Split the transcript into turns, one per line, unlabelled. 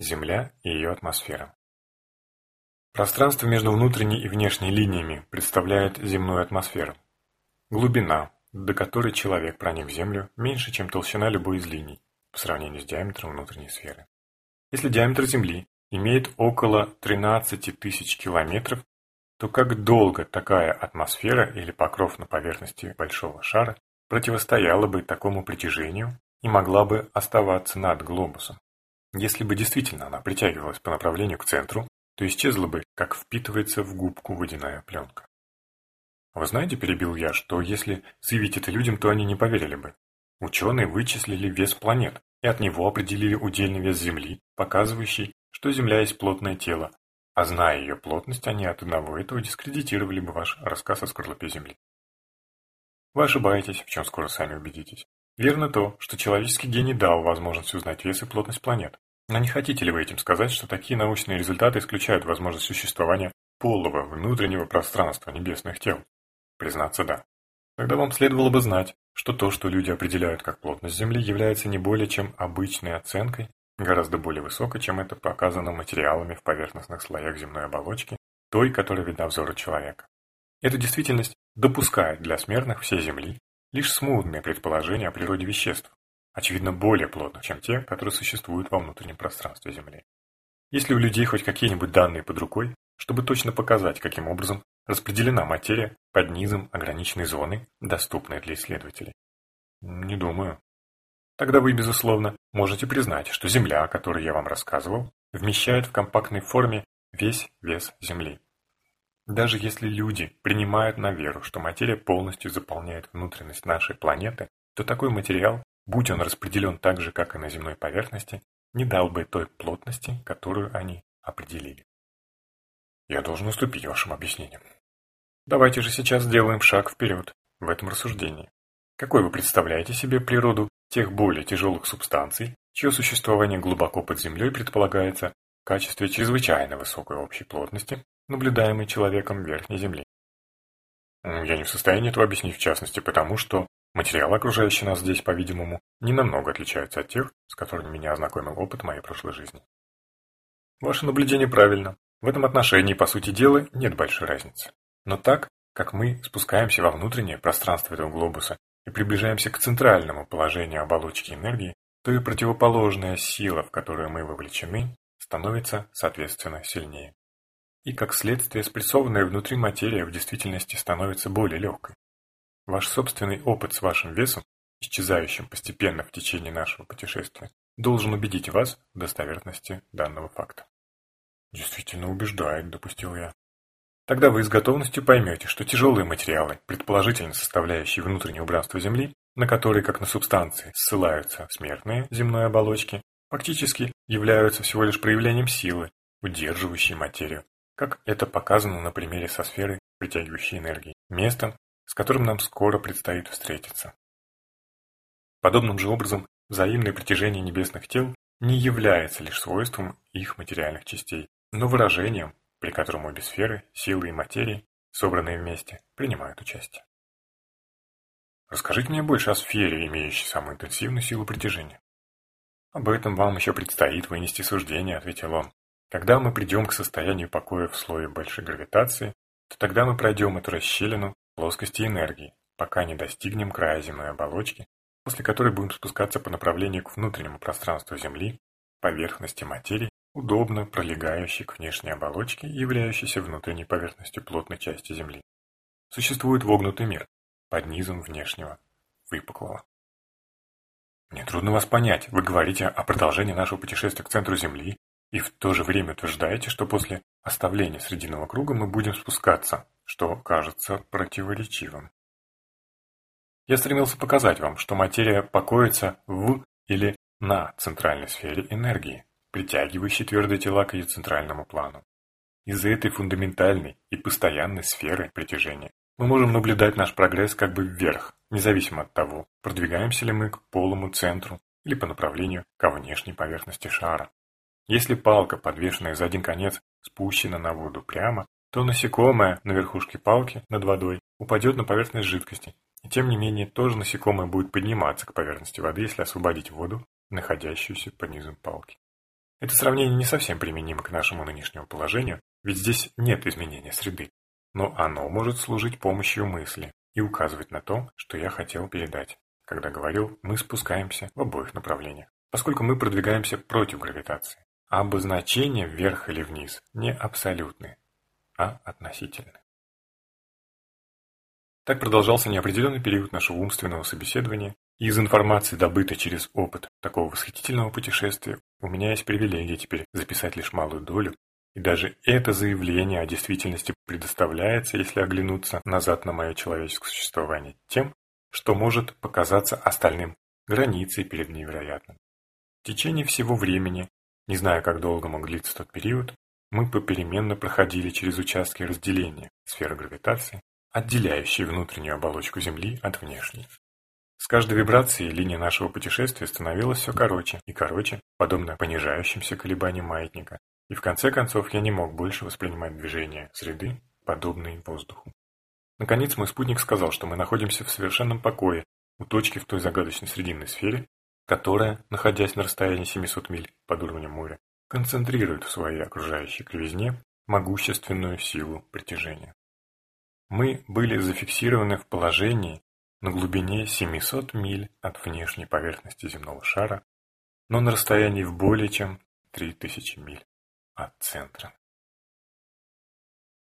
Земля и ее атмосфера. Пространство между внутренней и внешней линиями представляет земную атмосферу. Глубина, до которой человек проник в Землю, меньше, чем толщина любой из линий по сравнению с диаметром внутренней сферы. Если диаметр Земли имеет около 13 тысяч километров, то как долго такая атмосфера или покров на поверхности большого шара противостояла бы такому притяжению и могла бы оставаться над глобусом? Если бы действительно она притягивалась по направлению к центру, то исчезла бы, как впитывается в губку водяная пленка. Вы знаете, перебил я, что если заявить это людям, то они не поверили бы. Ученые вычислили вес планет и от него определили удельный вес Земли, показывающий, что Земля есть плотное тело, а зная ее плотность, они от одного этого дискредитировали бы ваш рассказ о скорлупе Земли. Вы ошибаетесь, в чем скоро сами убедитесь. Верно то, что человеческий гений дал возможность узнать вес и плотность планет. Но не хотите ли вы этим сказать, что такие научные результаты исключают возможность существования полого внутреннего пространства небесных тел? Признаться, да. Тогда вам следовало бы знать, что то, что люди определяют как плотность Земли, является не более чем обычной оценкой, гораздо более высокой, чем это показано материалами в поверхностных слоях земной оболочки, той, которая видна взору человека. Эта действительность допускает для смертных всей Земли лишь смутные предположения о природе веществ, очевидно более плотных, чем те, которые существуют во внутреннем пространстве Земли. Если у людей хоть какие-нибудь данные под рукой, чтобы точно показать, каким образом распределена материя под низом ограниченной зоны, доступной для исследователей? Не думаю. Тогда вы, безусловно, можете признать, что Земля, о которой я вам рассказывал, вмещает в компактной форме весь вес Земли. Даже если люди принимают на веру, что материя полностью заполняет внутренность нашей планеты, то такой материал, будь он распределен так же, как и на земной поверхности, не дал бы той плотности, которую они определили. Я должен уступить вашим объяснениям. Давайте же сейчас сделаем шаг вперед в этом рассуждении. Какой вы представляете себе природу тех более тяжелых субстанций, чье существование глубоко под землей предполагается в качестве чрезвычайно высокой общей плотности, наблюдаемой человеком верхней земле? Я не в состоянии этого объяснить в частности, потому что материалы, окружающие нас здесь, по-видимому, не намного отличаются от тех, с которыми меня ознакомил опыт моей прошлой жизни. Ваше наблюдение правильно. В этом отношении, по сути дела, нет большой разницы. Но так, как мы спускаемся во внутреннее пространство этого глобуса и приближаемся к центральному положению оболочки энергии, то и противоположная сила, в которую мы вовлечены, становится, соответственно, сильнее. И как следствие спрессованная внутри материя в действительности становится более легкой. Ваш собственный опыт с вашим весом, исчезающим постепенно в течение нашего путешествия, должен убедить вас в достоверности данного факта. Действительно убеждает, допустил я. Тогда вы с готовностью поймете, что тяжелые материалы, предположительно составляющие внутреннее убранство Земли, на которые, как на субстанции, ссылаются смертные земной оболочки, фактически являются всего лишь проявлением силы, удерживающей материю, как это показано на примере со сферой, притягивающей энергии, местом, с которым нам скоро предстоит встретиться. Подобным же образом, взаимное притяжение небесных тел не является лишь свойством их материальных частей, но выражением при котором обе сферы, силы и материи, собранные вместе, принимают участие. Расскажите мне больше о сфере, имеющей самую интенсивную силу притяжения. Об этом вам еще предстоит вынести суждение, ответил он. Когда мы придем к состоянию покоя в слое большой гравитации, то тогда мы пройдем эту расщелину плоскости энергии, пока не достигнем края земной оболочки, после которой будем спускаться по направлению к внутреннему пространству Земли, поверхности материи удобно пролегающий к внешней оболочке и являющийся внутренней поверхностью плотной части Земли. Существует вогнутый мир под низом внешнего, выпуклого. Мне трудно вас понять. Вы говорите о продолжении нашего путешествия к центру Земли и в то же время утверждаете, что после оставления срединного круга мы будем спускаться, что кажется противоречивым. Я стремился показать вам, что материя покоится в или на центральной сфере энергии, притягивающий твердые тела к ее центральному плану. Из-за этой фундаментальной и постоянной сферы притяжения мы можем наблюдать наш прогресс как бы вверх, независимо от того, продвигаемся ли мы к полому центру или по направлению ко внешней поверхности шара. Если палка, подвешенная за один конец, спущена на воду прямо, то насекомое на верхушке палки над водой упадет на поверхность жидкости, и тем не менее тоже насекомое будет подниматься к поверхности воды, если освободить воду, находящуюся под низом палки. Это сравнение не совсем применимо к нашему нынешнему положению, ведь здесь нет изменения среды, но оно может служить помощью мысли и указывать на то, что я хотел передать, когда говорил «мы спускаемся в обоих направлениях», поскольку мы продвигаемся против гравитации. Обозначения вверх или вниз не абсолютны, а относительны. Так продолжался неопределенный период нашего умственного собеседования, и из информации, добытой через опыт такого восхитительного путешествия, у меня есть привилегия теперь записать лишь малую долю, и даже это заявление о действительности предоставляется, если оглянуться назад на мое человеческое существование, тем, что может показаться остальным границей перед невероятным. В течение всего времени, не знаю, как долго мог длиться тот период, мы попеременно проходили через участки разделения сферы гравитации, отделяющие внутреннюю оболочку Земли от внешней. С каждой вибрацией линия нашего путешествия становилась все короче и короче, подобно понижающимся колебаниям маятника, и в конце концов я не мог больше воспринимать движение среды, подобные воздуху. Наконец мой спутник сказал, что мы находимся в совершенном покое у точки в той загадочной срединной сфере, которая, находясь на расстоянии 700 миль под уровнем моря, концентрирует в своей окружающей кривизне могущественную силу притяжения. Мы были зафиксированы в положении на глубине 700 миль от внешней поверхности земного шара, но на расстоянии в более чем 3000 миль от центра.